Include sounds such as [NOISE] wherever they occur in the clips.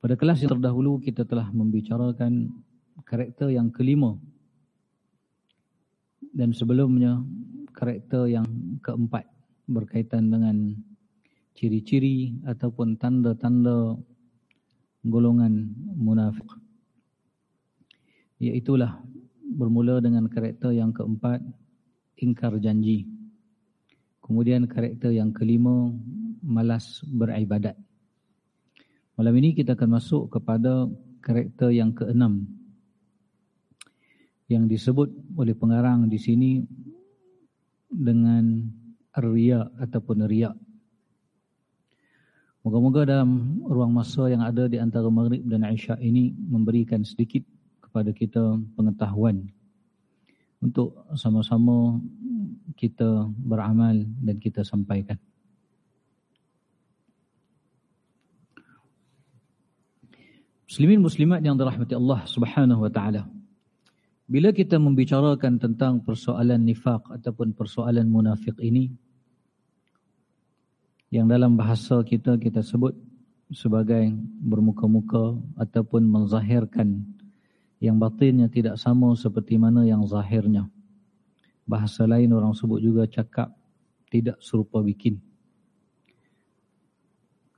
Pada kelas yang terdahulu kita telah membicarakan karakter yang kelima dan sebelumnya karakter yang keempat berkaitan dengan ciri-ciri ataupun tanda-tanda golongan munafik. Iaitulah bermula dengan karakter yang keempat, ingkar janji. Kemudian karakter yang kelima, malas beribadat. Malam ini kita akan masuk kepada karakter yang keenam yang disebut oleh pengarang di sini dengan riya ataupun riya. Moga-moga dalam ruang masa yang ada di antara Maghrib dan Isyak ini memberikan sedikit kepada kita pengetahuan untuk sama-sama kita beramal dan kita sampaikan. Muslimin muslimat yang dirahmati Allah Subhanahu wa taala. Bila kita membicarakan tentang persoalan nifaq ataupun persoalan munafik ini yang dalam bahasa kita kita sebut sebagai bermuka-muka ataupun menzahirkan yang batinnya tidak sama seperti mana yang zahirnya. Bahasa lain orang sebut juga cakap tidak serupa bikin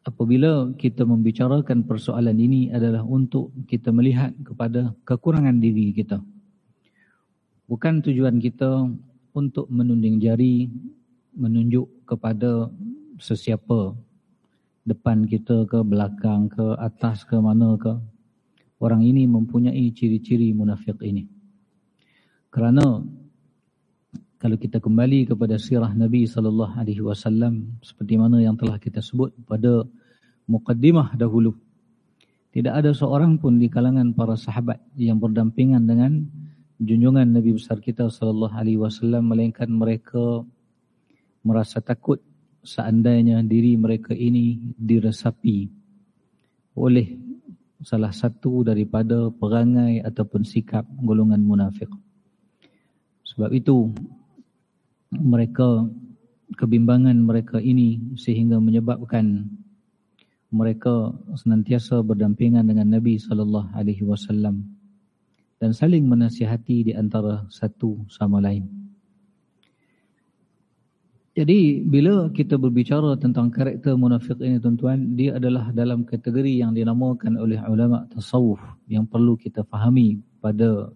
apabila kita membicarakan persoalan ini adalah untuk kita melihat kepada kekurangan diri kita. Bukan tujuan kita untuk menunding jari, menunjuk kepada sesiapa depan kita ke belakang ke atas ke mana ke. Orang ini mempunyai ciri-ciri munafik ini. Kerana kalau kita kembali kepada sirah Nabi sallallahu alaihi wasallam seperti mana yang telah kita sebut pada mukaddimah dahulu tidak ada seorang pun di kalangan para sahabat yang berdampingan dengan junjungan Nabi besar kita sallallahu alaihi wasallam melainkan mereka merasa takut seandainya diri mereka ini diresapi oleh salah satu daripada perangai ataupun sikap golongan munafik. Sebab itu mereka kebimbangan mereka ini sehingga menyebabkan mereka senantiasa berdampingan dengan Nabi sallallahu alaihi wasallam dan saling menasihati di antara satu sama lain. Jadi bila kita berbicara tentang karakter munafik ini tuan-tuan, dia adalah dalam kategori yang dinamakan oleh ulama tasawuf yang perlu kita fahami pada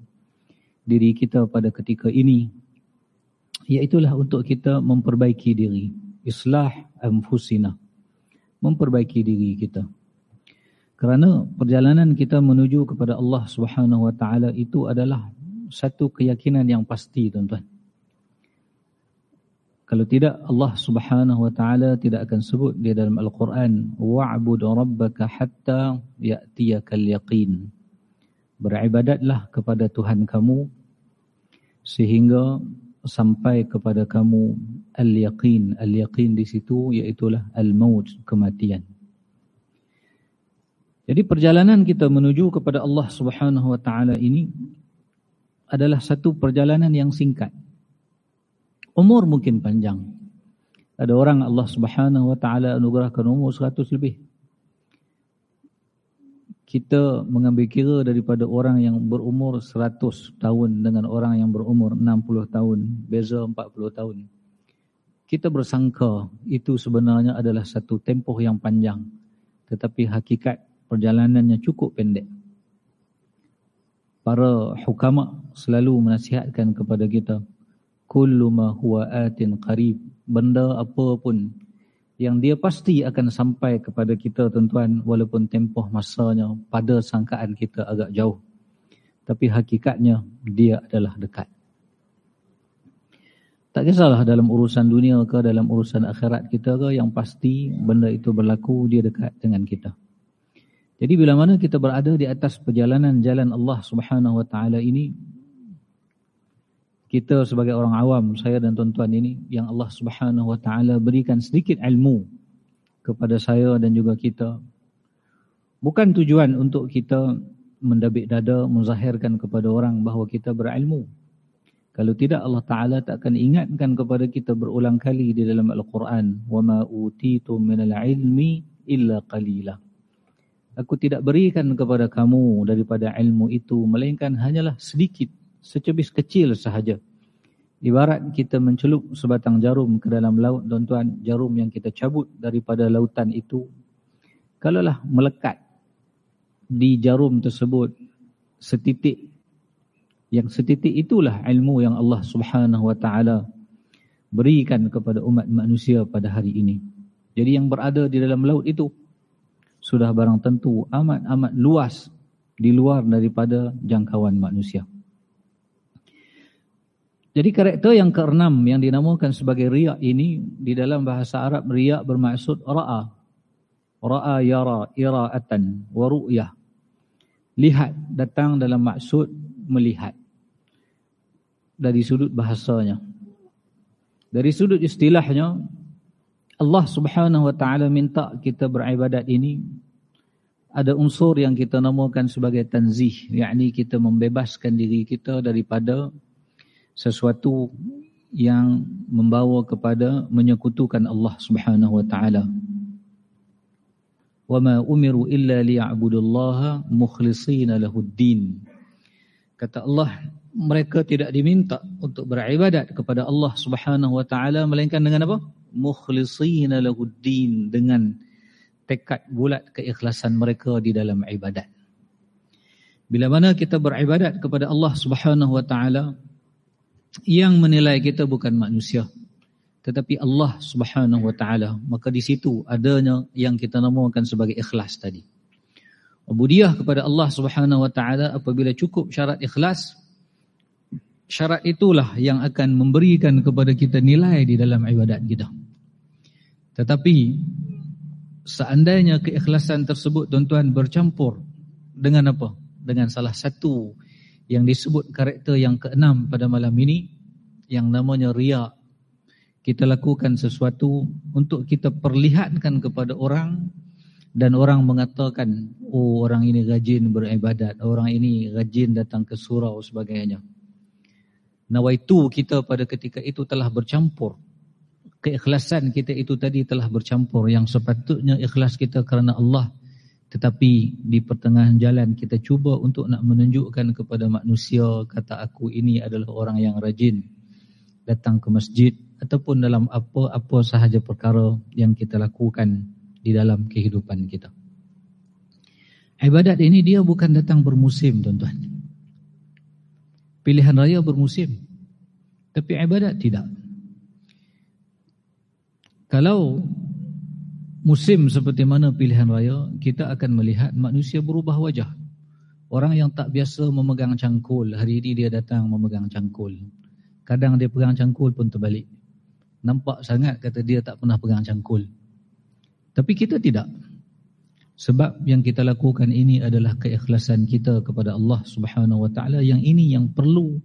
diri kita pada ketika ini iaitulah untuk kita memperbaiki diri. Islah anfusina. Memperbaiki diri kita. Kerana perjalanan kita menuju kepada Allah Subhanahu wa taala itu adalah satu keyakinan yang pasti tuan-tuan. Kalau tidak Allah Subhanahu wa taala tidak akan sebut di dalam Al-Quran wa'bud rabbaka hatta ya'tiyakal yaqin. Beribadatlah kepada Tuhan kamu sehingga sampai kepada kamu al-yaqin. Al-yaqin di situ iaitulah al-maut, kematian. Jadi perjalanan kita menuju kepada Allah Subhanahu wa taala ini adalah satu perjalanan yang singkat. Umur mungkin panjang. Ada orang Allah Subhanahu wa taala anugerahkan umur 100 lebih kita mengambil kira daripada orang yang berumur 100 tahun dengan orang yang berumur 60 tahun, beza 40 tahun. Kita bersangka itu sebenarnya adalah satu tempoh yang panjang. Tetapi hakikat perjalanannya cukup pendek. Para hukama selalu menasihatkan kepada kita, Kullu ma huwa atin qarib. Benda apa pun yang dia pasti akan sampai kepada kita tuan-tuan walaupun tempoh masanya pada sangkaan kita agak jauh. Tapi hakikatnya dia adalah dekat. Tak kisahlah dalam urusan dunia ke dalam urusan akhirat kita ke yang pasti benda itu berlaku dia dekat dengan kita. Jadi bila mana kita berada di atas perjalanan jalan Allah Subhanahu wa taala ini kita sebagai orang awam, saya dan tuan-tuan ini yang Allah Subhanahu wa taala berikan sedikit ilmu kepada saya dan juga kita. Bukan tujuan untuk kita mendabik dada menzahirkan kepada orang bahawa kita berilmu. Kalau tidak Allah Taala tak akan ingatkan kepada kita berulang kali di dalam Al-Quran, "Wa ma utitum minal ilmi illa qalila." Aku tidak berikan kepada kamu daripada ilmu itu melainkan hanyalah sedikit, secebis kecil sahaja. Ibarat kita mencelup sebatang jarum ke dalam laut, tuan-tuan, jarum yang kita cabut daripada lautan itu, kalaulah melekat di jarum tersebut setitik, yang setitik itulah ilmu yang Allah subhanahu wa ta'ala berikan kepada umat manusia pada hari ini. Jadi yang berada di dalam laut itu, sudah barang tentu amat-amat luas di luar daripada jangkauan manusia. Jadi karakter yang keenam yang dinamakan sebagai riak ini di dalam bahasa Arab riak bermaksud ra'a. Ra'a yara ira'atan wa ru'yah. Lihat datang dalam maksud melihat. Dari sudut bahasanya. Dari sudut istilahnya Allah Subhanahu wa taala minta kita beribadat ini ada unsur yang kita namakan sebagai tanzih yakni kita membebaskan diri kita daripada sesuatu yang membawa kepada menyekutukan Allah Subhanahu wa taala. Wa ma umiru illa liya'budullaha mukhlishina lahuddin kata Allah mereka tidak diminta untuk beribadat kepada Allah Subhanahu wa taala melainkan dengan apa? Mukhlisina lahuddin dengan tekad bulat keikhlasan mereka di dalam ibadat. Bila mana kita beribadat kepada Allah Subhanahu wa taala yang menilai kita bukan manusia tetapi Allah Subhanahu wa taala maka di situ adanya yang kita namakan sebagai ikhlas tadi. Ubudiyah kepada Allah Subhanahu wa taala apabila cukup syarat ikhlas syarat itulah yang akan memberikan kepada kita nilai di dalam ibadat kita. Tetapi seandainya keikhlasan tersebut tuan-tuan bercampur dengan apa? Dengan salah satu yang disebut karakter yang keenam pada malam ini yang namanya riak. Kita lakukan sesuatu untuk kita perlihatkan kepada orang dan orang mengatakan, oh orang ini rajin beribadat, orang ini rajin datang ke surau sebagainya. Nawaitu kita pada ketika itu telah bercampur keikhlasan kita itu tadi telah bercampur yang sepatutnya ikhlas kita kerana Allah tetapi di pertengahan jalan kita cuba untuk nak menunjukkan kepada manusia kata aku ini adalah orang yang rajin datang ke masjid ataupun dalam apa-apa sahaja perkara yang kita lakukan di dalam kehidupan kita. Ibadat ini dia bukan datang bermusim tuan-tuan. Pilihan raya bermusim. Tapi ibadat tidak. Kalau musim seperti mana pilihan raya, kita akan melihat manusia berubah wajah. Orang yang tak biasa memegang cangkul, hari ini dia datang memegang cangkul. Kadang dia pegang cangkul pun terbalik. Nampak sangat kata dia tak pernah pegang cangkul. Tapi kita tidak. Sebab yang kita lakukan ini adalah keikhlasan kita kepada Allah Subhanahu Wa Taala yang ini yang perlu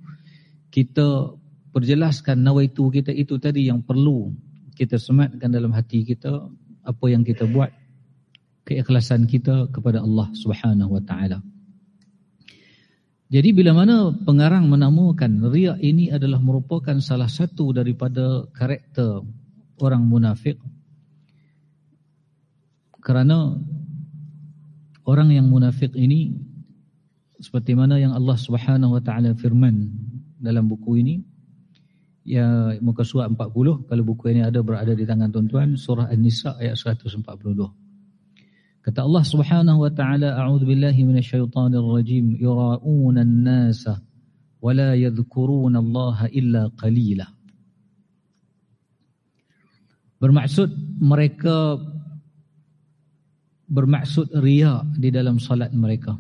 kita perjelaskan nawaitu kita itu tadi yang perlu kita sematkan dalam hati kita apa yang kita buat keikhlasan kita kepada Allah Subhanahu wa taala. Jadi bila mana pengarang menamakan riak ini adalah merupakan salah satu daripada karakter orang munafik kerana orang yang munafik ini seperti mana yang Allah Subhanahu wa taala firman dalam buku ini ya muka surat 40 kalau buku ini ada berada di tangan tuan-tuan surah An-Nisa ayat 142 kata Allah Subhanahu wa taala a'udzu billahi minasyaitonir rajim yura'una an-nasa wa la yadhkuruna Allah illa qalila. Bermaksud mereka bermaksud riya di dalam salat mereka.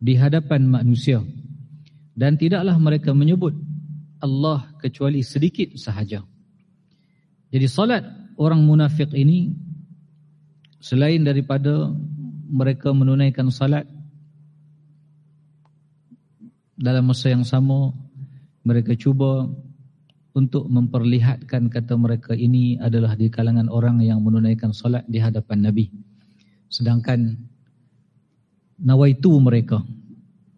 Di hadapan manusia. Dan tidaklah mereka menyebut Allah kecuali sedikit sahaja. Jadi salat orang munafik ini selain daripada mereka menunaikan salat dalam masa yang sama mereka cuba untuk memperlihatkan kata mereka ini adalah di kalangan orang yang menunaikan salat di hadapan Nabi. Sedangkan nawaitu mereka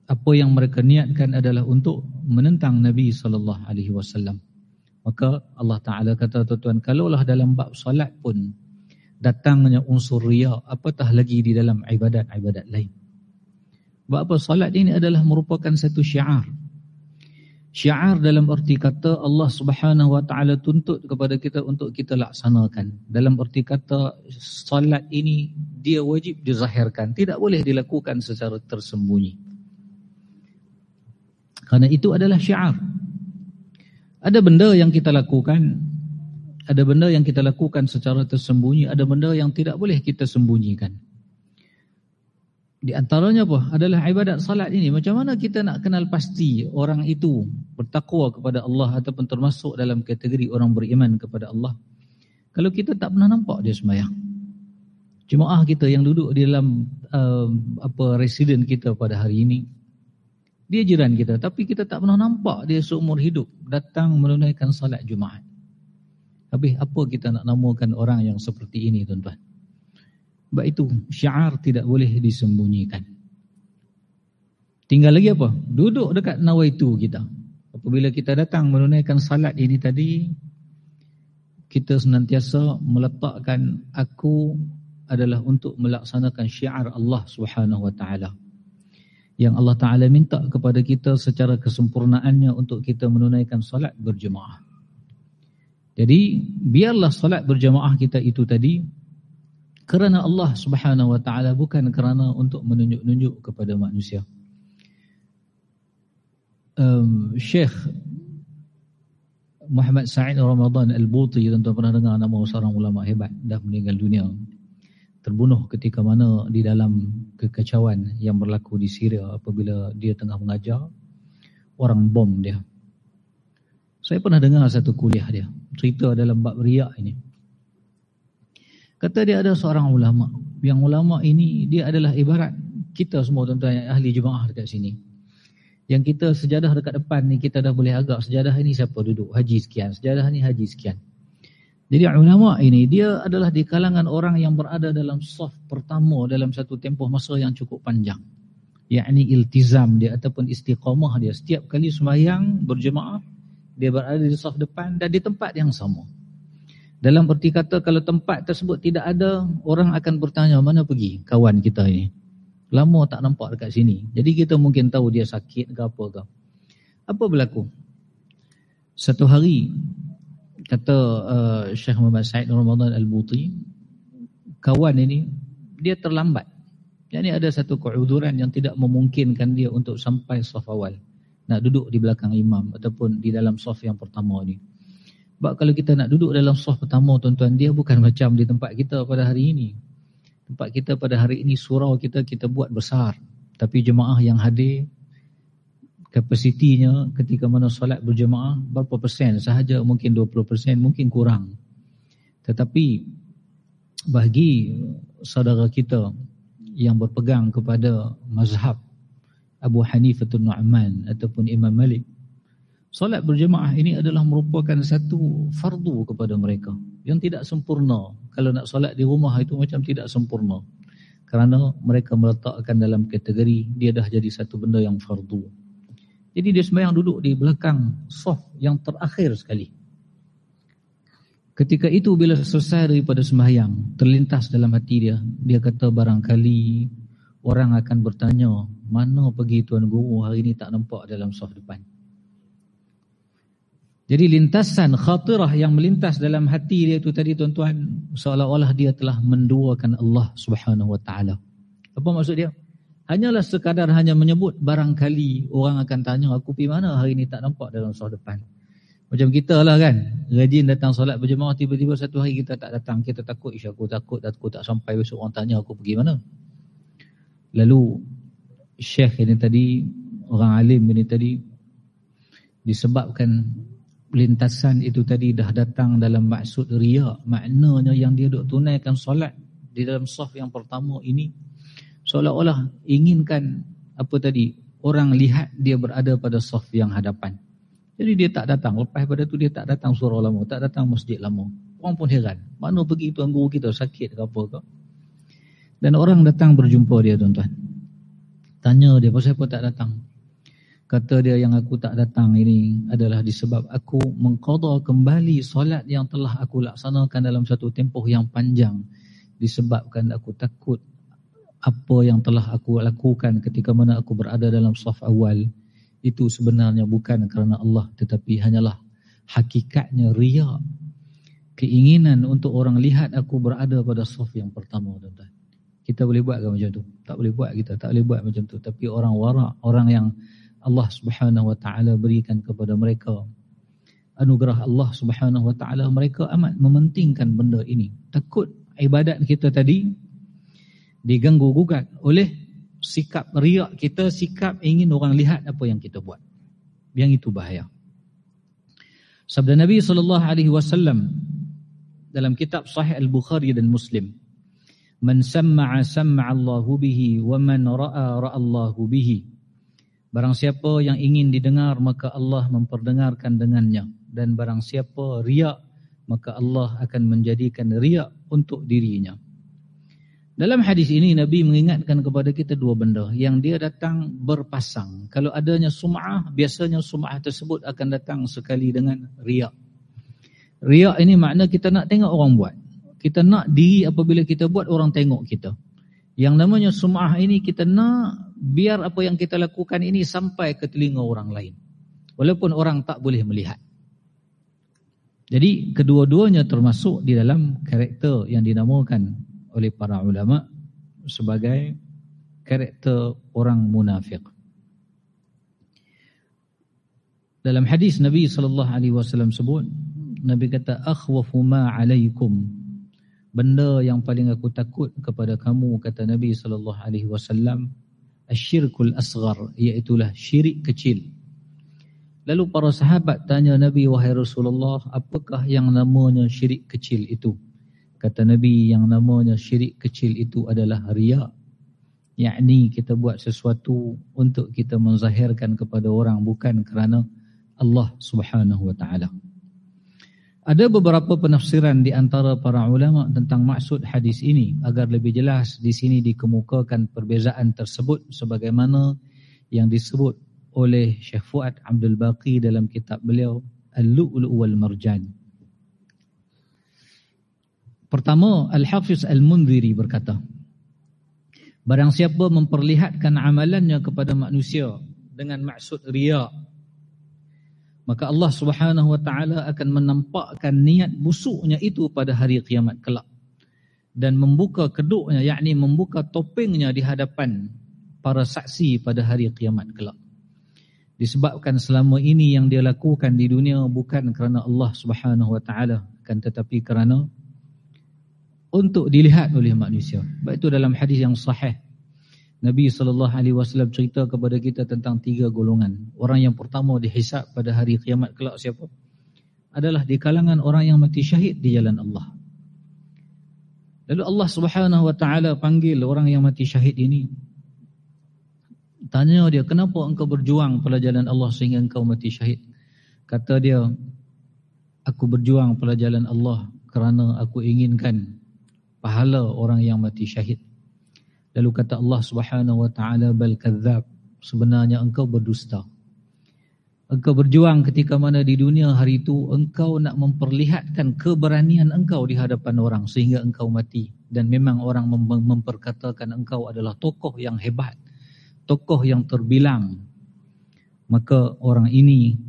apa yang mereka niatkan adalah untuk menentang Nabi sallallahu alaihi wasallam. Maka Allah Taala kata tuan-tuan kalaulah dalam bab solat pun datangnya unsur riya apatah lagi di dalam ibadat-ibadat lain. Sebab apa? Salat ini adalah merupakan satu syiar. Syiar dalam arti kata Allah subhanahu wa ta'ala tuntut kepada kita untuk kita laksanakan. Dalam arti kata salat ini dia wajib dizahirkan. Tidak boleh dilakukan secara tersembunyi. Karena itu adalah syiar. Ada benda yang kita lakukan, ada benda yang kita lakukan secara tersembunyi, ada benda yang tidak boleh kita sembunyikan. Di antaranya apa? Adalah ibadat salat ini. Macam mana kita nak kenal pasti orang itu bertakwa kepada Allah ataupun termasuk dalam kategori orang beriman kepada Allah. Kalau kita tak pernah nampak dia sembahyang. Jemaah kita yang duduk di dalam uh, apa residen kita pada hari ini. Dia jiran kita tapi kita tak pernah nampak dia seumur hidup datang menunaikan salat Jumaat. Habis apa kita nak namakan orang yang seperti ini tuan-tuan? Sebab itu syiar tidak boleh disembunyikan. Tinggal lagi apa? Duduk dekat nawaitu kita. Apabila kita datang menunaikan salat ini tadi, kita senantiasa meletakkan aku adalah untuk melaksanakan syiar Allah Subhanahu wa taala. Yang Allah Taala minta kepada kita secara kesempurnaannya untuk kita menunaikan salat berjemaah. Jadi biarlah salat berjemaah kita itu tadi kerana Allah Subhanahu wa taala bukan kerana untuk menunjuk-nunjuk kepada manusia. Um, Syekh Muhammad Sa'id Ramadan Al-Buti tuan-tuan pernah dengar nama seorang ulama hebat dah meninggal dunia. Terbunuh ketika mana di dalam kekacauan yang berlaku di Syria apabila dia tengah mengajar orang bom dia. Saya pernah dengar satu kuliah dia cerita dalam bab riak ini. Kata dia ada seorang ulama. Yang ulama ini dia adalah ibarat kita semua tuan-tuan yang ahli jemaah dekat sini. Yang kita sejadah dekat depan ni kita dah boleh agak sejadah ini siapa duduk haji sekian, sejadah ni haji sekian. Jadi ulama ini dia adalah di kalangan orang yang berada dalam saf pertama dalam satu tempoh masa yang cukup panjang. Yakni iltizam dia ataupun istiqamah dia setiap kali sembahyang berjemaah dia berada di saf depan dan di tempat yang sama. Dalam erti kata kalau tempat tersebut tidak ada, orang akan bertanya mana pergi kawan kita ini. Lama tak nampak dekat sini. Jadi kita mungkin tahu dia sakit ke apa ke. Apa berlaku? Satu hari, kata uh, Syekh Muhammad Said Ramadan Al-Buti, kawan ini, dia terlambat. Jadi ada satu keuduran yang tidak memungkinkan dia untuk sampai saf awal. Nak duduk di belakang imam ataupun di dalam saf yang pertama ini. Sebab kalau kita nak duduk dalam saf pertama tuan-tuan, dia bukan [LAUGHS] macam di tempat kita pada hari ini. Tempat kita pada hari ini surau kita kita buat besar. Tapi jemaah yang hadir kapasitinya ketika mana solat berjemaah berapa persen sahaja mungkin 20 persen mungkin kurang. Tetapi bagi saudara kita yang berpegang kepada mazhab Abu Hanifah Nu'man ataupun Imam Malik Solat berjemaah ini adalah merupakan satu fardu kepada mereka yang tidak sempurna. Kalau nak solat di rumah itu macam tidak sempurna. Kerana mereka meletakkan dalam kategori dia dah jadi satu benda yang fardu. Jadi dia sembahyang duduk di belakang soft yang terakhir sekali. Ketika itu bila selesai daripada sembahyang, terlintas dalam hati dia, dia kata barangkali orang akan bertanya, mana pergi tuan guru hari ini tak nampak dalam soft depan. Jadi lintasan khatirah yang melintas dalam hati dia itu tadi tuan-tuan seolah-olah dia telah menduakan Allah Subhanahu wa taala. Apa maksud dia? Hanyalah sekadar hanya menyebut barangkali orang akan tanya aku pergi mana hari ini tak nampak dalam solat depan. Macam kita lah kan, rajin datang solat berjemaah tiba-tiba satu hari kita tak datang, kita takut ish aku takut aku tak sampai besok orang tanya aku pergi mana. Lalu syekh ini tadi orang alim ini tadi disebabkan lintasan itu tadi dah datang dalam maksud ria maknanya yang dia duk tunaikan solat di dalam saf yang pertama ini seolah-olah inginkan apa tadi orang lihat dia berada pada saf yang hadapan. Jadi dia tak datang. Lepas pada tu dia tak datang surau lama tak datang masjid lama. Orang pun heran. Mana pergi tuan guru kita sakit ke apa ke? Dan orang datang berjumpa dia tuan-tuan. Tanya dia pasal apa tak datang? Kata dia yang aku tak datang ini adalah disebab aku mengqada kembali solat yang telah aku laksanakan dalam satu tempoh yang panjang. Disebabkan aku takut apa yang telah aku lakukan ketika mana aku berada dalam saf awal itu sebenarnya bukan kerana Allah tetapi hanyalah hakikatnya riak keinginan untuk orang lihat aku berada pada saf yang pertama tuan-tuan. Kita boleh buat ke macam tu? Tak boleh buat kita tak boleh buat macam tu. Tapi orang warak orang yang Allah Subhanahu wa taala berikan kepada mereka anugerah Allah Subhanahu wa taala mereka amat mementingkan benda ini. Takut ibadat kita tadi diganggu gugat oleh sikap riak kita, sikap ingin orang lihat apa yang kita buat. Yang itu bahaya. Sabda Nabi wasallam dalam kitab Sahih Al-Bukhari dan Muslim, "Man sam'a sam'a Allahu bihi wa man ra'a ra'a Allahu bihi." Barang siapa yang ingin didengar maka Allah memperdengarkan dengannya dan barang siapa riak maka Allah akan menjadikan riak untuk dirinya. Dalam hadis ini Nabi mengingatkan kepada kita dua benda yang dia datang berpasang. Kalau adanya sum'ah, biasanya sum'ah tersebut akan datang sekali dengan riak. Riak ini makna kita nak tengok orang buat. Kita nak diri apabila kita buat orang tengok kita. Yang namanya sum'ah ini kita nak biar apa yang kita lakukan ini sampai ke telinga orang lain. Walaupun orang tak boleh melihat. Jadi kedua-duanya termasuk di dalam karakter yang dinamakan oleh para ulama sebagai karakter orang munafik. Dalam hadis Nabi sallallahu alaihi wasallam sebut Nabi kata akhwafu ma alaikum benda yang paling aku takut kepada kamu kata Nabi sallallahu alaihi wasallam asyirkul asghar iaitu syirik kecil. Lalu para sahabat tanya Nabi wahai Rasulullah apakah yang namanya syirik kecil itu? Kata Nabi yang namanya syirik kecil itu adalah riak. Yakni kita buat sesuatu untuk kita menzahirkan kepada orang bukan kerana Allah subhanahu wa ta'ala. Ada beberapa penafsiran di antara para ulama tentang maksud hadis ini agar lebih jelas di sini dikemukakan perbezaan tersebut sebagaimana yang disebut oleh Syekh Fuad Abdul Baqi dalam kitab beliau Al-Lu'lu' wal Marjan. Pertama, Al-Hafiz Al-Mundhiri berkata, Barang siapa memperlihatkan amalannya kepada manusia dengan maksud riak, maka Allah Subhanahu wa taala akan menampakkan niat busuknya itu pada hari kiamat kelak dan membuka keduknya yakni membuka topengnya di hadapan para saksi pada hari kiamat kelak. Disebabkan selama ini yang dia lakukan di dunia bukan kerana Allah Subhanahu wa taala akan tetapi kerana untuk dilihat oleh manusia. Baik itu dalam hadis yang sahih. Nabi SAW cerita kepada kita tentang tiga golongan. Orang yang pertama dihisap pada hari kiamat kelak siapa? Adalah di kalangan orang yang mati syahid di jalan Allah. Lalu Allah Subhanahu Wa Taala panggil orang yang mati syahid ini. Tanya dia, kenapa engkau berjuang pada jalan Allah sehingga engkau mati syahid? Kata dia, aku berjuang pada jalan Allah kerana aku inginkan pahala orang yang mati syahid. Lalu kata Allah Subhanahu wa taala bal kadzab sebenarnya engkau berdusta. Engkau berjuang ketika mana di dunia hari itu engkau nak memperlihatkan keberanian engkau di hadapan orang sehingga engkau mati dan memang orang mem- memperkatakan engkau adalah tokoh yang hebat, tokoh yang terbilang. Maka orang ini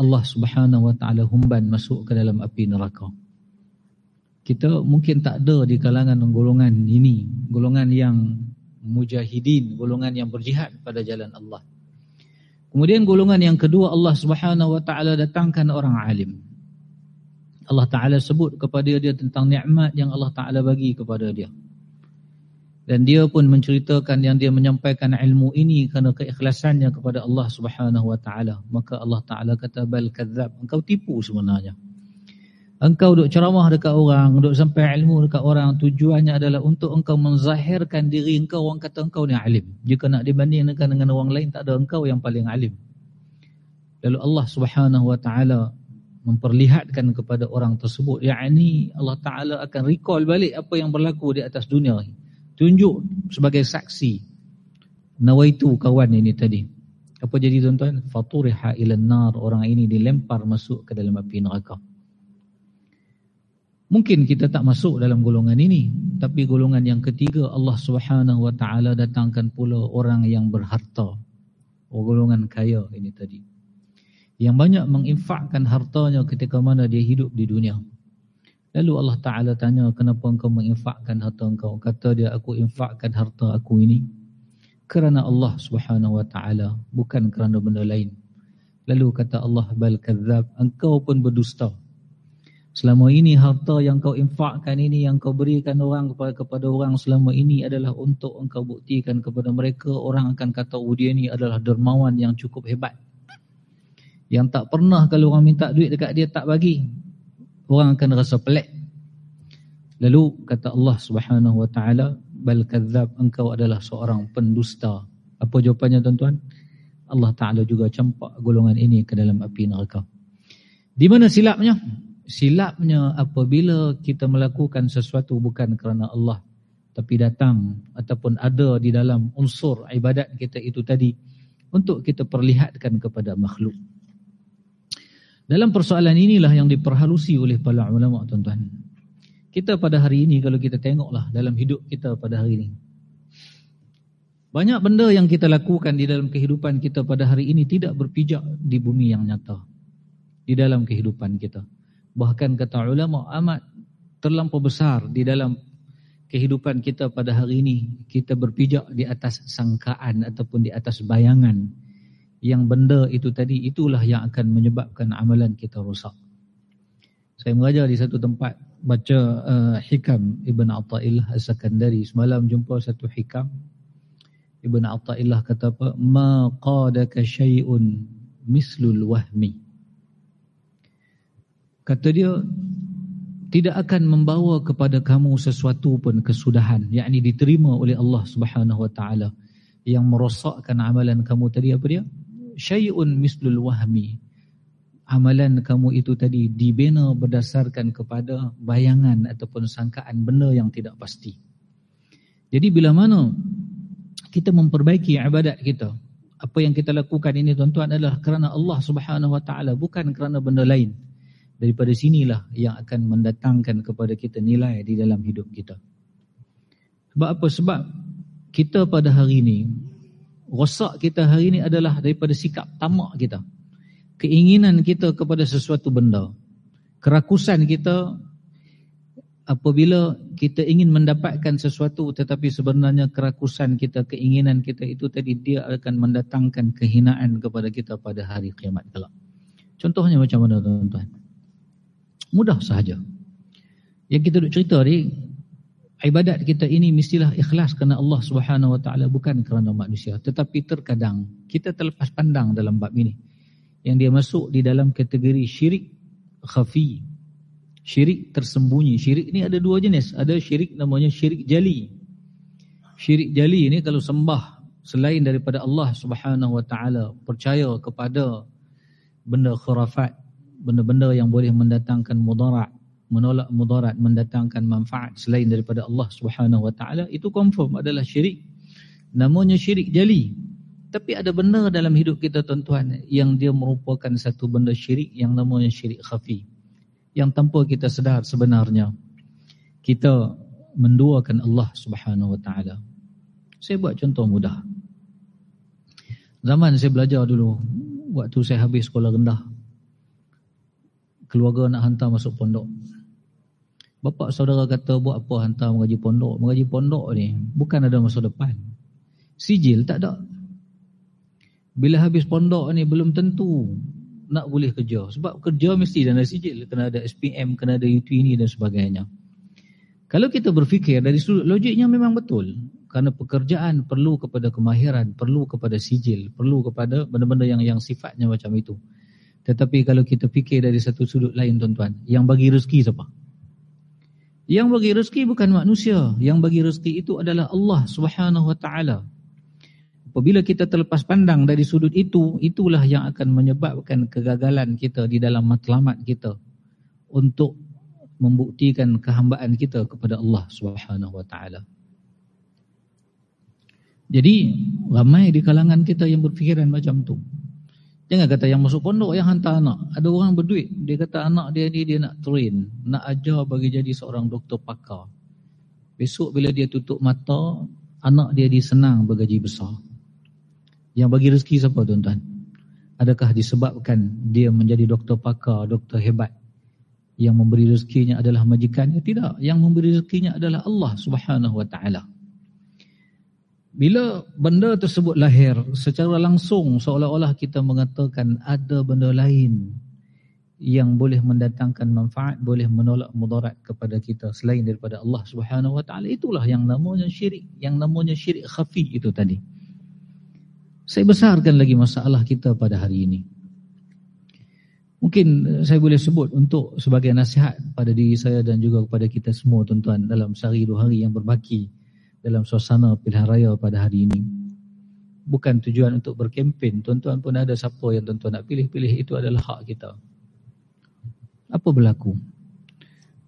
Allah Subhanahu wa taala humban masuk ke dalam api neraka kita mungkin tak ada di kalangan golongan ini, golongan yang mujahidin, golongan yang berjihad pada jalan Allah. Kemudian golongan yang kedua Allah Subhanahu wa taala datangkan orang alim. Allah Taala sebut kepada dia tentang nikmat yang Allah Taala bagi kepada dia. Dan dia pun menceritakan yang dia menyampaikan ilmu ini kerana keikhlasannya kepada Allah Subhanahu wa taala. Maka Allah Taala kata bal kadzab, engkau tipu sebenarnya. Engkau duk ceramah dekat orang, duk sampai ilmu dekat orang, tujuannya adalah untuk engkau menzahirkan diri engkau, orang kata engkau ni alim. Jika nak dibandingkan dengan orang lain, tak ada engkau yang paling alim. Lalu Allah subhanahu wa ta'ala memperlihatkan kepada orang tersebut, yakni Allah ta'ala akan recall balik apa yang berlaku di atas dunia. Tunjuk sebagai saksi. Nawaitu kawan ini tadi. Apa jadi tuan-tuan? Faturiha ilan nar, orang ini dilempar masuk ke dalam api neraka. Mungkin kita tak masuk dalam golongan ini, tapi golongan yang ketiga Allah taala datangkan pula orang yang berharta. Oh, golongan kaya ini tadi. Yang banyak menginfakkan hartanya ketika mana dia hidup di dunia. Lalu Allah Taala tanya, "Kenapa engkau menginfakkan harta engkau?" Kata dia, "Aku infakkan harta aku ini kerana Allah taala, bukan kerana benda lain." Lalu kata Allah, "Bal engkau pun berdusta." Selama ini harta yang kau infakkan ini yang kau berikan orang kepada kepada orang selama ini adalah untuk engkau buktikan kepada mereka orang akan kata oh dia ni adalah dermawan yang cukup hebat. Yang tak pernah kalau orang minta duit dekat dia tak bagi. Orang akan rasa pelik. Lalu kata Allah Subhanahu wa taala bal kadzab engkau adalah seorang pendusta. Apa jawapannya tuan-tuan? Allah Taala juga campak golongan ini ke dalam api neraka. Di mana silapnya? Silapnya apabila kita melakukan sesuatu bukan kerana Allah tapi datang ataupun ada di dalam unsur ibadat kita itu tadi untuk kita perlihatkan kepada makhluk. Dalam persoalan inilah yang diperhalusi oleh para ulama tuan-tuan. Kita pada hari ini kalau kita tengoklah dalam hidup kita pada hari ini. Banyak benda yang kita lakukan di dalam kehidupan kita pada hari ini tidak berpijak di bumi yang nyata. Di dalam kehidupan kita bahkan kata ulama amat terlampau besar di dalam kehidupan kita pada hari ini. Kita berpijak di atas sangkaan ataupun di atas bayangan yang benda itu tadi itulah yang akan menyebabkan amalan kita rosak. Saya mengajar di satu tempat baca uh, hikam Ibn Atta'illah As-Sakandari. Semalam jumpa satu hikam. Ibn Atta'illah kata apa? Ma qadaka syai'un mislul wahmi kata dia tidak akan membawa kepada kamu sesuatu pun kesudahan. Yakni diterima oleh Allah Subhanahu wa taala. Yang merosakkan amalan kamu tadi apa dia? Syai'un mislul wahmi. Amalan kamu itu tadi dibina berdasarkan kepada bayangan ataupun sangkaan benda yang tidak pasti. Jadi bila mana kita memperbaiki ibadat kita apa yang kita lakukan ini tuan-tuan adalah kerana Allah Subhanahu wa taala bukan kerana benda lain daripada sinilah yang akan mendatangkan kepada kita nilai di dalam hidup kita. Sebab apa? Sebab kita pada hari ini, rosak kita hari ini adalah daripada sikap tamak kita. Keinginan kita kepada sesuatu benda. Kerakusan kita apabila kita ingin mendapatkan sesuatu tetapi sebenarnya kerakusan kita, keinginan kita itu tadi dia akan mendatangkan kehinaan kepada kita pada hari kiamat kelak. Contohnya macam mana tuan-tuan? Mudah sahaja. Yang kita duk cerita ni, ibadat kita ini mestilah ikhlas kerana Allah Subhanahu Wa Taala bukan kerana manusia. Tetapi terkadang kita terlepas pandang dalam bab ini. Yang dia masuk di dalam kategori syirik khafi. Syirik tersembunyi. Syirik ni ada dua jenis. Ada syirik namanya syirik jali. Syirik jali ni kalau sembah selain daripada Allah Subhanahu Wa Taala percaya kepada benda khurafat benda-benda yang boleh mendatangkan mudarat menolak mudarat mendatangkan manfaat selain daripada Allah Subhanahu wa taala itu confirm adalah syirik. Namanya syirik jali tapi ada benda dalam hidup kita tuan-tuan yang dia merupakan satu benda syirik yang namanya syirik khafi yang tanpa kita sedar sebenarnya. Kita menduakan Allah Subhanahu wa taala. Saya buat contoh mudah. Zaman saya belajar dulu waktu saya habis sekolah rendah keluarga nak hantar masuk pondok. Bapa saudara kata buat apa hantar mengaji pondok? Mengaji pondok ni bukan ada masa depan. Sijil tak ada. Bila habis pondok ni belum tentu nak boleh kerja. Sebab kerja mesti ada sijil. Kena ada SPM, kena ada UT ini dan sebagainya. Kalau kita berfikir dari sudut logiknya memang betul. Kerana pekerjaan perlu kepada kemahiran, perlu kepada sijil, perlu kepada benda-benda yang yang sifatnya macam itu. Tetapi kalau kita fikir dari satu sudut lain tuan-tuan, yang bagi rezeki siapa? Yang bagi rezeki bukan manusia, yang bagi rezeki itu adalah Allah Subhanahu wa taala. Apabila kita terlepas pandang dari sudut itu, itulah yang akan menyebabkan kegagalan kita di dalam matlamat kita untuk membuktikan kehambaan kita kepada Allah Subhanahu wa taala. Jadi ramai di kalangan kita yang berfikiran macam tu. Jangan kata yang masuk pondok yang hantar anak. Ada orang berduit. Dia kata anak dia ni dia nak train. Nak ajar bagi jadi seorang doktor pakar. Besok bila dia tutup mata, anak dia disenang bergaji besar. Yang bagi rezeki siapa tuan-tuan? Adakah disebabkan dia menjadi doktor pakar, doktor hebat? Yang memberi rezekinya adalah majikannya? Tidak. Yang memberi rezekinya adalah Allah subhanahu wa ta'ala. Bila benda tersebut lahir secara langsung seolah-olah kita mengatakan ada benda lain yang boleh mendatangkan manfaat, boleh menolak mudarat kepada kita selain daripada Allah Subhanahu Wa Taala. Itulah yang namanya syirik, yang namanya syirik khafi itu tadi. Saya besarkan lagi masalah kita pada hari ini. Mungkin eh, saya boleh sebut untuk sebagai nasihat pada diri saya dan juga kepada kita semua tuan-tuan dalam sehari dua hari yang berbaki dalam suasana pilihan raya pada hari ini. Bukan tujuan untuk berkempen. Tuan-tuan pun ada siapa yang tuan-tuan nak pilih-pilih. Itu adalah hak kita. Apa berlaku?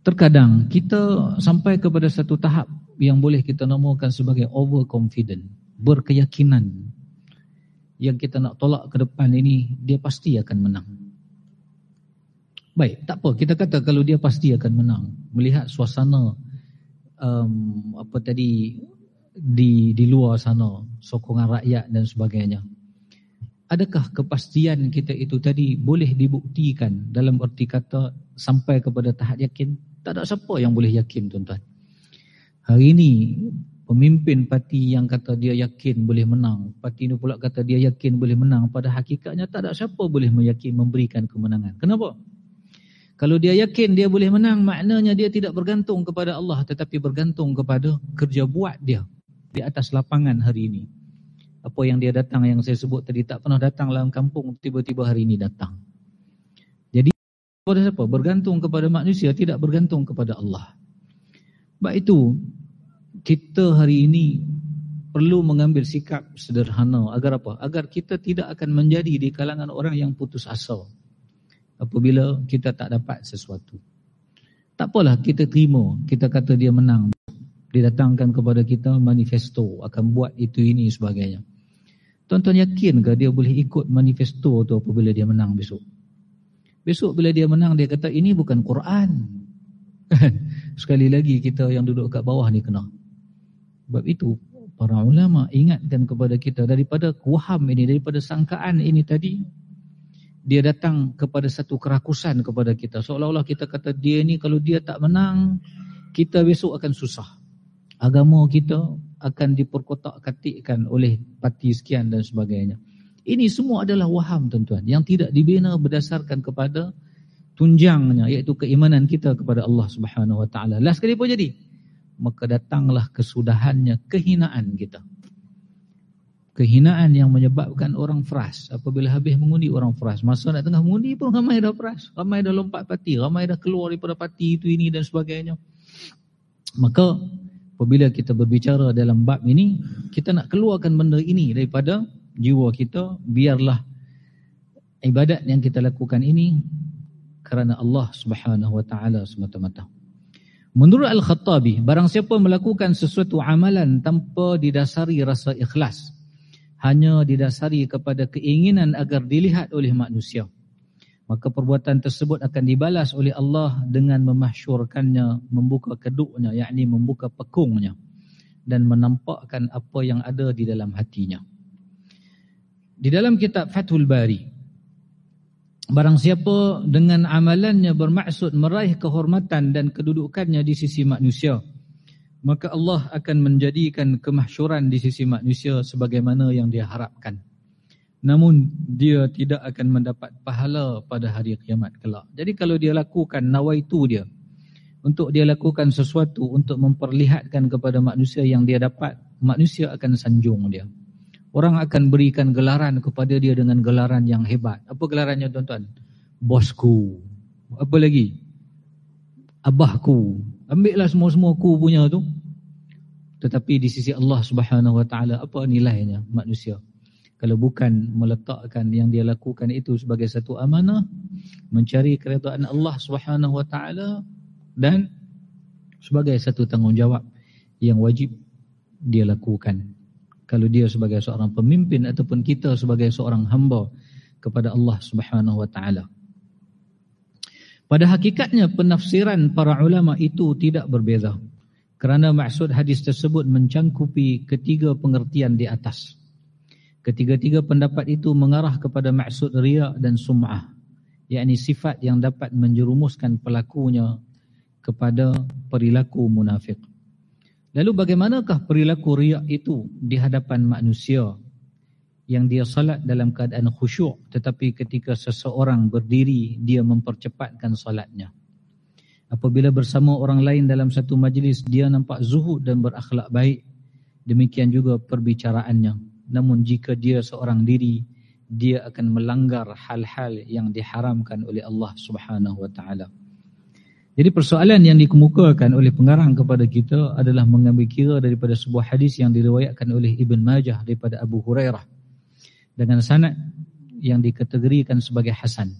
Terkadang kita sampai kepada satu tahap yang boleh kita namakan sebagai overconfident. Berkeyakinan. Yang kita nak tolak ke depan ini, dia pasti akan menang. Baik, tak apa. Kita kata kalau dia pasti akan menang. Melihat suasana um, apa tadi di di luar sana sokongan rakyat dan sebagainya. Adakah kepastian kita itu tadi boleh dibuktikan dalam erti kata sampai kepada tahap yakin? Tak ada siapa yang boleh yakin tuan-tuan. Hari ini pemimpin parti yang kata dia yakin boleh menang parti ini pula kata dia yakin boleh menang pada hakikatnya tak ada siapa boleh meyakin memberikan kemenangan. Kenapa kalau dia yakin dia boleh menang, maknanya dia tidak bergantung kepada Allah tetapi bergantung kepada kerja buat dia di atas lapangan hari ini. Apa yang dia datang yang saya sebut tadi tak pernah datang dalam kampung tiba-tiba hari ini datang. Jadi kepada siapa? Bergantung kepada manusia, tidak bergantung kepada Allah. Sebab itu kita hari ini perlu mengambil sikap sederhana agar apa? Agar kita tidak akan menjadi di kalangan orang yang putus asa apabila kita tak dapat sesuatu. Tak apalah kita terima, kita kata dia menang. Dia datangkan kepada kita manifesto akan buat itu ini sebagainya. Tuan-tuan yakin ke dia boleh ikut manifesto tu apabila dia menang besok? Besok bila dia menang dia kata ini bukan Quran. [LAUGHS] Sekali lagi kita yang duduk kat bawah ni kena. Sebab itu para ulama ingatkan kepada kita daripada kuham ini, daripada sangkaan ini tadi dia datang kepada satu kerakusan kepada kita. Seolah-olah kita kata dia ni kalau dia tak menang, kita besok akan susah. Agama kita akan diperkotak-katikkan oleh parti sekian dan sebagainya. Ini semua adalah waham tuan-tuan yang tidak dibina berdasarkan kepada tunjangnya iaitu keimanan kita kepada Allah Subhanahu Wa Taala. Last kali pun jadi. Maka datanglah kesudahannya kehinaan kita kehinaan yang menyebabkan orang fras. Apabila habis mengundi orang fras. Masa nak tengah mengundi pun ramai dah fras. Ramai dah lompat parti ramai dah keluar daripada parti itu ini dan sebagainya. Maka apabila kita berbicara dalam bab ini kita nak keluarkan benda ini daripada jiwa kita. Biarlah ibadat yang kita lakukan ini kerana Allah Subhanahu wa taala semata-mata. Menurut Al-Khattabi, barang siapa melakukan sesuatu amalan tanpa didasari rasa ikhlas, hanya didasari kepada keinginan agar dilihat oleh manusia. Maka perbuatan tersebut akan dibalas oleh Allah dengan memahsyurkannya, membuka keduknya, yakni membuka pekungnya dan menampakkan apa yang ada di dalam hatinya. Di dalam kitab Fathul Bari, barang siapa dengan amalannya bermaksud meraih kehormatan dan kedudukannya di sisi manusia, maka Allah akan menjadikan kemahsyuran di sisi manusia sebagaimana yang dia harapkan. Namun dia tidak akan mendapat pahala pada hari kiamat kelak. Jadi kalau dia lakukan nawaitu dia untuk dia lakukan sesuatu untuk memperlihatkan kepada manusia yang dia dapat, manusia akan sanjung dia. Orang akan berikan gelaran kepada dia dengan gelaran yang hebat. Apa gelarannya tuan-tuan? Bosku. Apa lagi? Abahku. Ambillah semua-semua ku punya tu. Tetapi di sisi Allah Subhanahu Wa Taala apa nilainya manusia? Kalau bukan meletakkan yang dia lakukan itu sebagai satu amanah, mencari keredaan Allah Subhanahu Wa Taala dan sebagai satu tanggungjawab yang wajib dia lakukan. Kalau dia sebagai seorang pemimpin ataupun kita sebagai seorang hamba, kepada Allah Subhanahu wa taala. Pada hakikatnya penafsiran para ulama itu tidak berbeza. Kerana maksud hadis tersebut mencangkupi ketiga pengertian di atas. Ketiga-tiga pendapat itu mengarah kepada maksud riya dan sum'ah. yakni sifat yang dapat menjerumuskan pelakunya kepada perilaku munafik. Lalu bagaimanakah perilaku riak itu di hadapan manusia yang dia salat dalam keadaan khusyuk tetapi ketika seseorang berdiri dia mempercepatkan salatnya. Apabila bersama orang lain dalam satu majlis dia nampak zuhud dan berakhlak baik demikian juga perbicaraannya. Namun jika dia seorang diri dia akan melanggar hal-hal yang diharamkan oleh Allah Subhanahu wa taala. Jadi persoalan yang dikemukakan oleh pengarang kepada kita adalah mengambil kira daripada sebuah hadis yang diriwayatkan oleh Ibn Majah daripada Abu Hurairah dengan sanad yang dikategorikan sebagai hasan.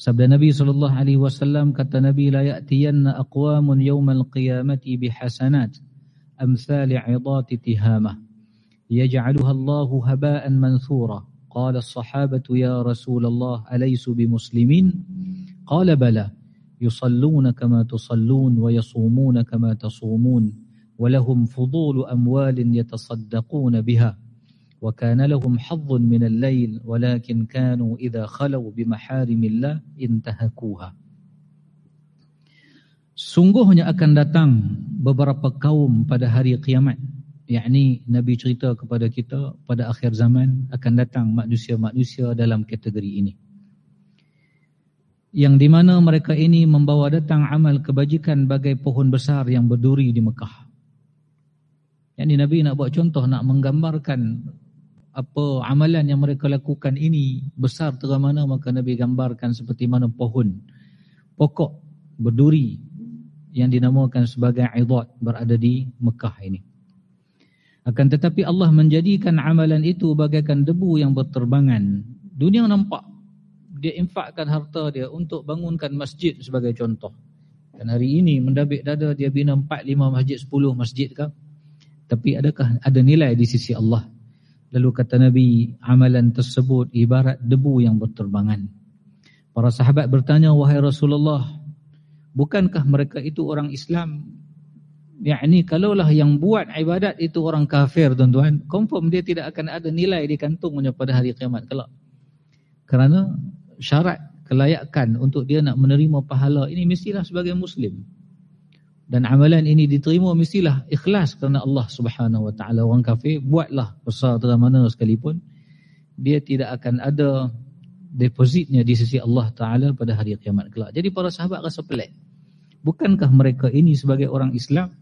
Sabda Nabi sallallahu alaihi wasallam kata Nabi la ya'tiyanna aqwamun yawmal qiyamati bihasanat amsal 'idati tihamah yaj'aluha Allahu haba'an manthura. Qala as-sahabatu ya Rasulullah alaysu bimuslimin? Qala bala. يصلون كما تصلون ويصومون كما تصومون ولهم فضول أموال يتصدقون بها وكان لهم حظ من الليل ولكن كانوا إذا خلوا بمحارم الله انتهكوها Sungguhnya akan datang beberapa kaum pada hari kiamat. yakni Nabi cerita kepada kita pada akhir zaman akan datang manusia-manusia dalam kategori ini yang di mana mereka ini membawa datang amal kebajikan bagai pohon besar yang berduri di Mekah. Yang ini Nabi nak buat contoh, nak menggambarkan apa amalan yang mereka lakukan ini besar terang mana maka Nabi gambarkan seperti mana pohon pokok berduri yang dinamakan sebagai idat berada di Mekah ini. Akan tetapi Allah menjadikan amalan itu bagaikan debu yang berterbangan. Dunia nampak dia infakkan harta dia untuk bangunkan masjid sebagai contoh. Dan hari ini mendabik dada dia bina 4, 5 masjid, 10 masjid ke? Tapi adakah ada nilai di sisi Allah? Lalu kata Nabi, amalan tersebut ibarat debu yang berterbangan. Para sahabat bertanya, wahai Rasulullah, bukankah mereka itu orang Islam? Yakni kalaulah yang buat ibadat itu orang kafir tuan-tuan, confirm dia tidak akan ada nilai di kantungnya pada hari kiamat kelak. Kerana syarat kelayakan untuk dia nak menerima pahala ini mestilah sebagai muslim dan amalan ini diterima mestilah ikhlas kerana Allah Subhanahu wa taala. Orang kafir buatlah besar terang mana sekalipun dia tidak akan ada depositnya di sisi Allah taala pada hari kiamat kelak. Jadi para sahabat rasa pelik. Bukankah mereka ini sebagai orang Islam?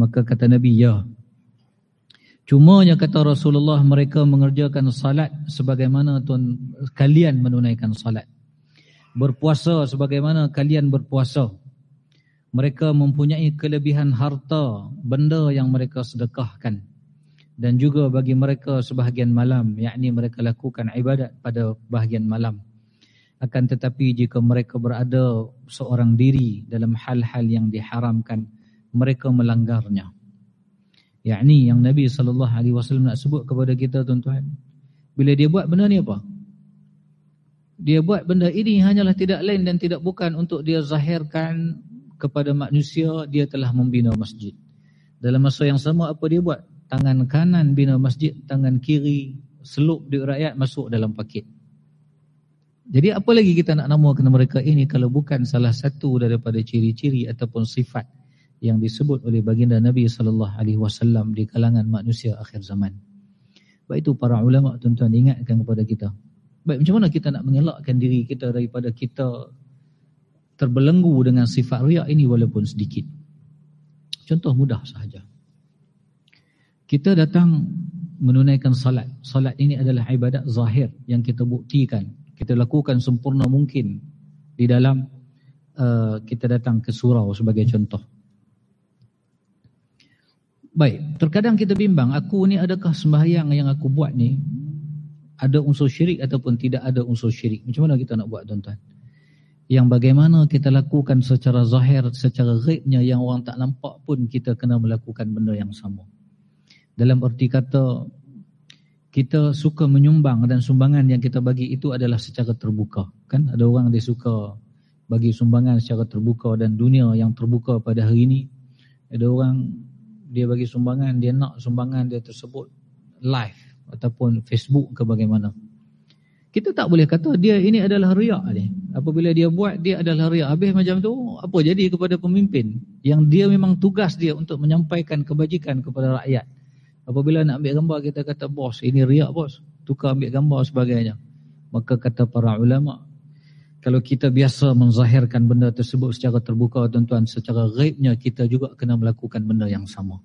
Maka kata Nabi ya. Cuma yang kata Rasulullah mereka mengerjakan salat sebagaimana tuan kalian menunaikan salat. Berpuasa sebagaimana kalian berpuasa. Mereka mempunyai kelebihan harta, benda yang mereka sedekahkan. Dan juga bagi mereka sebahagian malam, yakni mereka lakukan ibadat pada bahagian malam. Akan tetapi jika mereka berada seorang diri dalam hal-hal yang diharamkan, mereka melanggarnya yakni yang Nabi sallallahu alaihi wasallam nak sebut kepada kita tuan-tuan bila dia buat benda ni apa dia buat benda ini hanyalah tidak lain dan tidak bukan untuk dia zahirkan kepada manusia dia telah membina masjid dalam masa yang sama apa dia buat tangan kanan bina masjid tangan kiri selup duit rakyat masuk dalam paket jadi apa lagi kita nak namakan mereka ini kalau bukan salah satu daripada ciri-ciri ataupun sifat yang disebut oleh baginda Nabi sallallahu alaihi wasallam di kalangan manusia akhir zaman. Baik itu para ulama tuan-tuan ingatkan kepada kita. Baik macam mana kita nak mengelakkan diri kita daripada kita terbelenggu dengan sifat riak ini walaupun sedikit. Contoh mudah sahaja. Kita datang menunaikan salat. Salat ini adalah ibadat zahir yang kita buktikan. Kita lakukan sempurna mungkin di dalam uh, kita datang ke surau sebagai contoh. Baik, terkadang kita bimbang, aku ni adakah sembahyang yang aku buat ni ada unsur syirik ataupun tidak ada unsur syirik. Macam mana kita nak buat tuan-tuan? Yang bagaimana kita lakukan secara zahir, secara ghaibnya yang orang tak nampak pun kita kena melakukan benda yang sama. Dalam erti kata, kita suka menyumbang dan sumbangan yang kita bagi itu adalah secara terbuka. Kan ada orang dia suka bagi sumbangan secara terbuka dan dunia yang terbuka pada hari ini. Ada orang dia bagi sumbangan, dia nak sumbangan dia tersebut live ataupun Facebook ke bagaimana. Kita tak boleh kata dia ini adalah riak ni. Apabila dia buat dia adalah riak. Habis macam tu apa jadi kepada pemimpin yang dia memang tugas dia untuk menyampaikan kebajikan kepada rakyat. Apabila nak ambil gambar kita kata bos ini riak bos. Tukar ambil gambar sebagainya. Maka kata para ulama kalau kita biasa menzahirkan benda tersebut secara terbuka tuan-tuan secara gaibnya kita juga kena melakukan benda yang sama.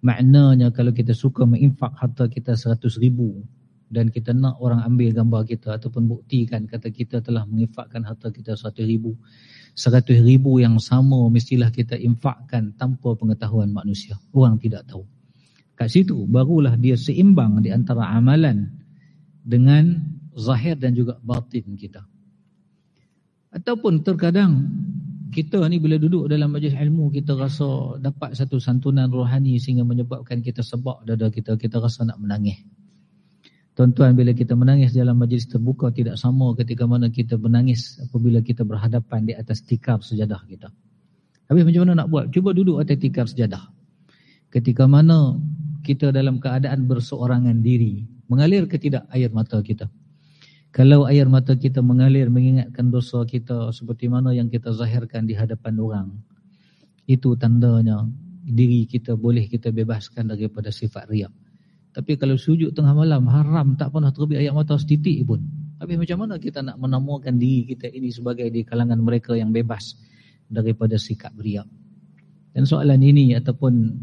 Maknanya kalau kita suka menginfak harta kita seratus ribu dan kita nak orang ambil gambar kita ataupun buktikan kata kita telah menginfakkan harta kita seratus ribu. Seratus ribu yang sama mestilah kita infakkan tanpa pengetahuan manusia. Orang tidak tahu. Kat situ barulah dia seimbang di antara amalan dengan zahir dan juga batin kita. Ataupun terkadang kita ni bila duduk dalam majlis ilmu kita rasa dapat satu santunan rohani sehingga menyebabkan kita sebab dada kita kita rasa nak menangis Tuan-tuan bila kita menangis dalam majlis terbuka tidak sama ketika mana kita menangis apabila kita berhadapan di atas tikar sejadah kita. Habis macam mana nak buat? Cuba duduk atas tikar sejadah. Ketika mana kita dalam keadaan berseorangan diri, mengalir ke tidak air mata kita? Kalau air mata kita mengalir mengingatkan dosa kita seperti mana yang kita zahirkan di hadapan orang, itu tandanya diri kita boleh kita bebaskan daripada sifat riak. Tapi kalau sujud tengah malam haram tak pernah terbit ayat mata setitik pun. Tapi macam mana kita nak menamakan diri kita ini sebagai di kalangan mereka yang bebas daripada sikap riak. Dan soalan ini ataupun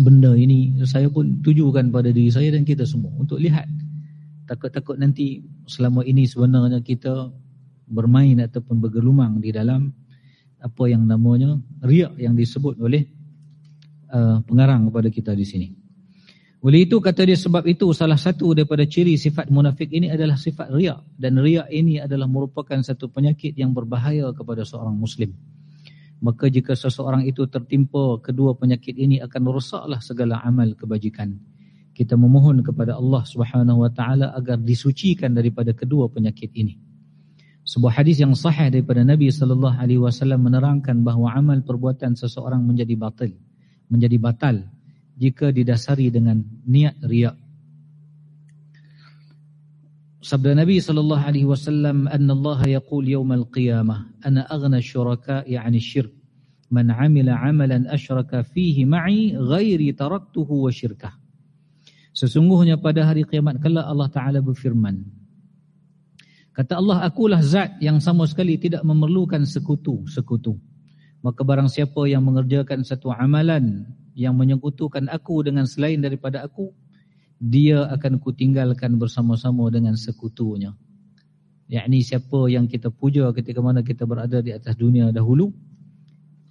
benda ini saya pun tujukan pada diri saya dan kita semua untuk lihat takut-takut nanti selama ini sebenarnya kita bermain ataupun bergelumang di dalam apa yang namanya riak yang disebut oleh uh, pengarang kepada kita di sini. Oleh itu kata dia sebab itu salah satu daripada ciri sifat munafik ini adalah sifat riak dan riak ini adalah merupakan satu penyakit yang berbahaya kepada seorang muslim. Maka jika seseorang itu tertimpa kedua penyakit ini akan rusaklah segala amal kebajikan. Kita memohon kepada Allah Subhanahu wa taala agar disucikan daripada kedua penyakit ini. Sebuah hadis yang sahih daripada Nabi sallallahu alaihi wasallam menerangkan bahawa amal perbuatan seseorang menjadi batal, menjadi batal jika didasari dengan niat riak. Sabda Nabi sallallahu alaihi wasallam, "Anna Allah yaqul yawm al-qiyamah, ana aghna syuraka'i 'ani syirk. Man 'amila 'amalan asyraka fihi ma'i ghairi taraktuhu wa syirkah." Sesungguhnya pada hari kiamat kala Allah Taala berfirman, Kata Allah, akulah zat yang sama sekali tidak memerlukan sekutu-sekutu. Maka barang siapa yang mengerjakan satu amalan yang menyekutukan aku dengan selain daripada aku dia akan kutinggalkan bersama-sama dengan sekutunya. Yakni siapa yang kita puja ketika mana kita berada di atas dunia dahulu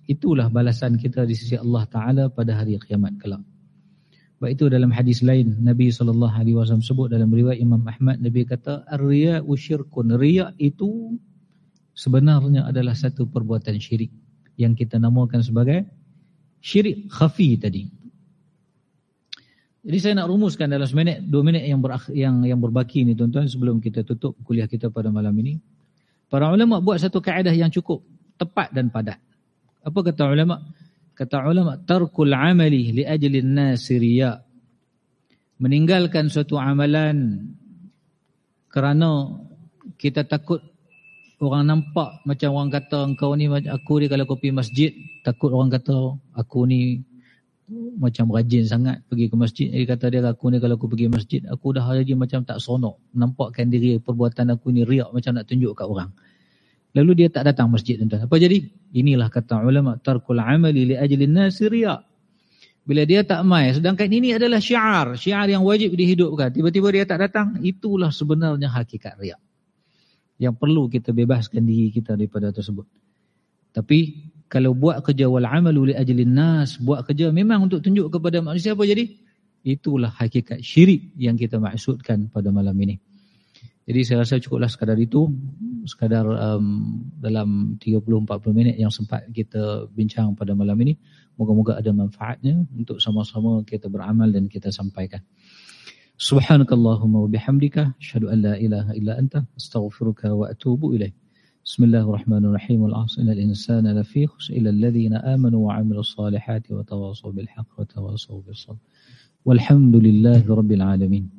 itulah balasan kita di sisi Allah taala pada hari kiamat kelak. Baik itu dalam hadis lain Nabi sallallahu alaihi wasallam sebut dalam riwayat Imam Ahmad Nabi kata ar-riya'u syirkun. Riya' itu sebenarnya adalah satu perbuatan syirik yang kita namakan sebagai syirik khafi tadi. Jadi saya nak rumuskan dalam seminit, dua minit yang, berakh, yang yang berbaki ni tuan-tuan sebelum kita tutup kuliah kita pada malam ini. Para ulama buat satu kaedah yang cukup tepat dan padat. Apa kata ulama? Kata ulama, tarkul amali li ajli nasiriya. Meninggalkan suatu amalan kerana kita takut orang nampak macam orang kata engkau ni aku ni kalau kopi masjid takut orang kata aku ni macam rajin sangat pergi ke masjid dia kata dia aku ni kalau aku pergi masjid aku dah jadi macam tak sonok nampakkan diri perbuatan aku ni riak macam nak tunjuk kat orang. Lalu dia tak datang masjid tuan apa jadi? Inilah kata ulama tarkul amali li ajli nas riak bila dia tak mai sedangkan ini adalah syiar syiar yang wajib dihidupkan tiba-tiba dia tak datang itulah sebenarnya hakikat riak yang perlu kita bebaskan diri kita daripada tersebut. Tapi kalau buat kerja wal amalu li ajlin nas, buat kerja memang untuk tunjuk kepada manusia apa jadi? Itulah hakikat syirik yang kita maksudkan pada malam ini. Jadi saya rasa cukuplah sekadar itu, sekadar um, dalam 30-40 minit yang sempat kita bincang pada malam ini. Moga-moga ada manfaatnya untuk sama-sama kita beramal dan kita sampaikan. سبحانك اللهم وبحمدك أشهد أن لا إله إلا أنت أستغفرك وأتوب إليك. بسم الله الرحمن الرحيم والعصر إن الإنسان لفي خسر إلى الذين آمنوا وعملوا الصالحات وتواصوا بالحق وتواصوا بالصبر. والحمد لله رب العالمين.